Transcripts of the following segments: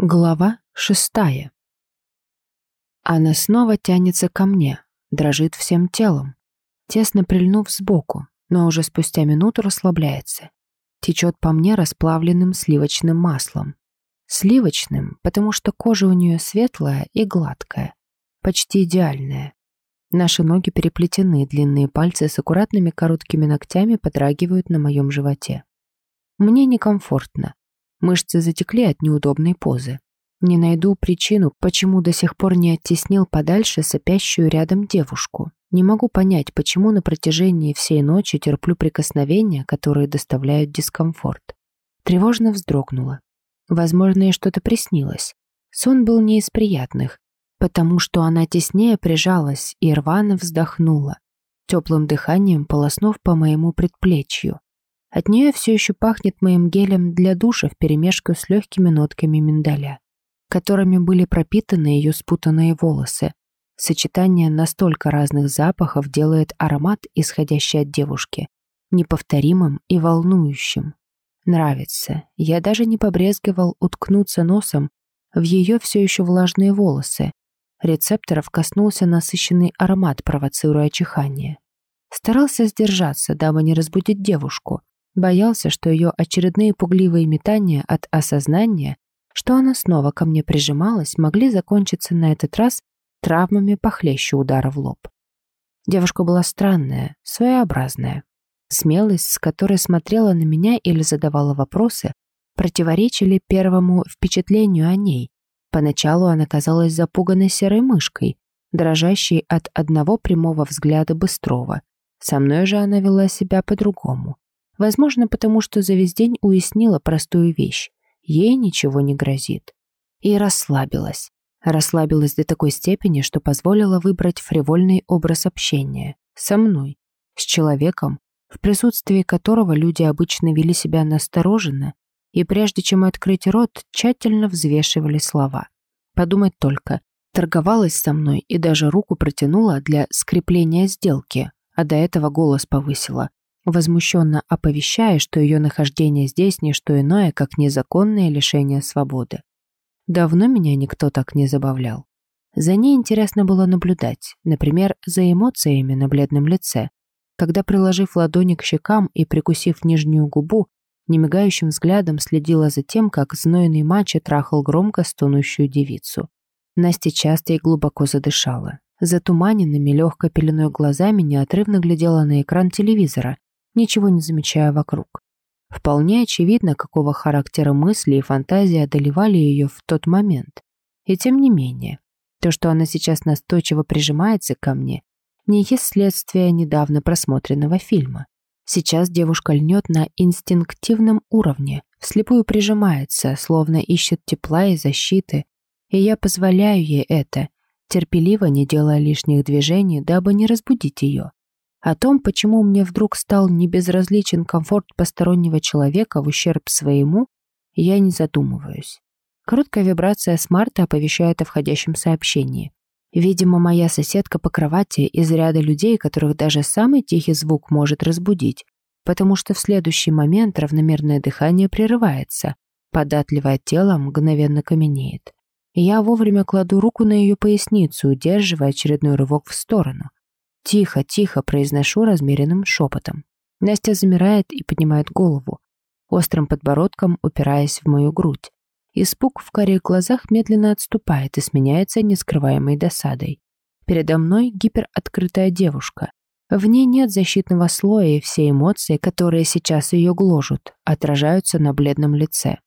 Глава шестая. Она снова тянется ко мне, дрожит всем телом, тесно прильнув сбоку, но уже спустя минуту расслабляется. Течет по мне расплавленным сливочным маслом. Сливочным, потому что кожа у нее светлая и гладкая, почти идеальная. Наши ноги переплетены, длинные пальцы с аккуратными короткими ногтями подрагивают на моем животе. Мне некомфортно, Мышцы затекли от неудобной позы. Не найду причину, почему до сих пор не оттеснил подальше сопящую рядом девушку. Не могу понять, почему на протяжении всей ночи терплю прикосновения, которые доставляют дискомфорт. Тревожно вздрогнула. Возможно, ей что-то приснилось. Сон был не из приятных, потому что она теснее прижалась и рвано вздохнула, теплым дыханием полоснув по моему предплечью. От нее все еще пахнет моим гелем для душа вперемешку с легкими нотками миндаля, которыми были пропитаны ее спутанные волосы. Сочетание настолько разных запахов делает аромат, исходящий от девушки, неповторимым и волнующим. Нравится. Я даже не побрезговал уткнуться носом в ее все еще влажные волосы. Рецепторов коснулся насыщенный аромат, провоцируя чихание. Старался сдержаться, дабы не разбудить девушку, Боялся, что ее очередные пугливые метания от осознания, что она снова ко мне прижималась, могли закончиться на этот раз травмами похлеще удара в лоб. Девушка была странная, своеобразная. Смелость, с которой смотрела на меня или задавала вопросы, противоречили первому впечатлению о ней. Поначалу она казалась запуганной серой мышкой, дрожащей от одного прямого взгляда Быстрова. Со мной же она вела себя по-другому. Возможно, потому что за весь день уяснила простую вещь. Ей ничего не грозит. И расслабилась. Расслабилась до такой степени, что позволила выбрать фривольный образ общения. Со мной. С человеком, в присутствии которого люди обычно вели себя настороженно и прежде чем открыть рот, тщательно взвешивали слова. Подумать только, торговалась со мной и даже руку протянула для скрепления сделки, а до этого голос повысила возмущенно оповещая, что ее нахождение здесь не что иное, как незаконное лишение свободы. Давно меня никто так не забавлял. За ней интересно было наблюдать, например, за эмоциями на бледном лице, когда, приложив ладони к щекам и прикусив нижнюю губу, немигающим взглядом следила за тем, как знойный мачо трахал громко стонущую девицу. Настя часто и глубоко задышала. Затуманенными легкой пеленой глазами неотрывно глядела на экран телевизора, ничего не замечая вокруг. Вполне очевидно, какого характера мысли и фантазии одолевали ее в тот момент. И тем не менее, то, что она сейчас настойчиво прижимается ко мне, не есть следствие недавно просмотренного фильма. Сейчас девушка льнет на инстинктивном уровне, вслепую прижимается, словно ищет тепла и защиты, и я позволяю ей это, терпеливо не делая лишних движений, дабы не разбудить ее. О том, почему мне вдруг стал небезразличен комфорт постороннего человека в ущерб своему, я не задумываюсь. Короткая вибрация смарта оповещает о входящем сообщении. Видимо, моя соседка по кровати из ряда людей, которых даже самый тихий звук может разбудить, потому что в следующий момент равномерное дыхание прерывается, податливое тело мгновенно каменеет. Я вовремя кладу руку на ее поясницу, удерживая очередной рывок в сторону. Тихо, тихо произношу размеренным шепотом. Настя замирает и поднимает голову, острым подбородком упираясь в мою грудь. Испуг в карих глазах медленно отступает и сменяется нескрываемой досадой. Передо мной гипероткрытая девушка. В ней нет защитного слоя, и все эмоции, которые сейчас ее гложут, отражаются на бледном лице.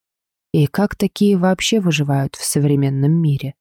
И как такие вообще выживают в современном мире?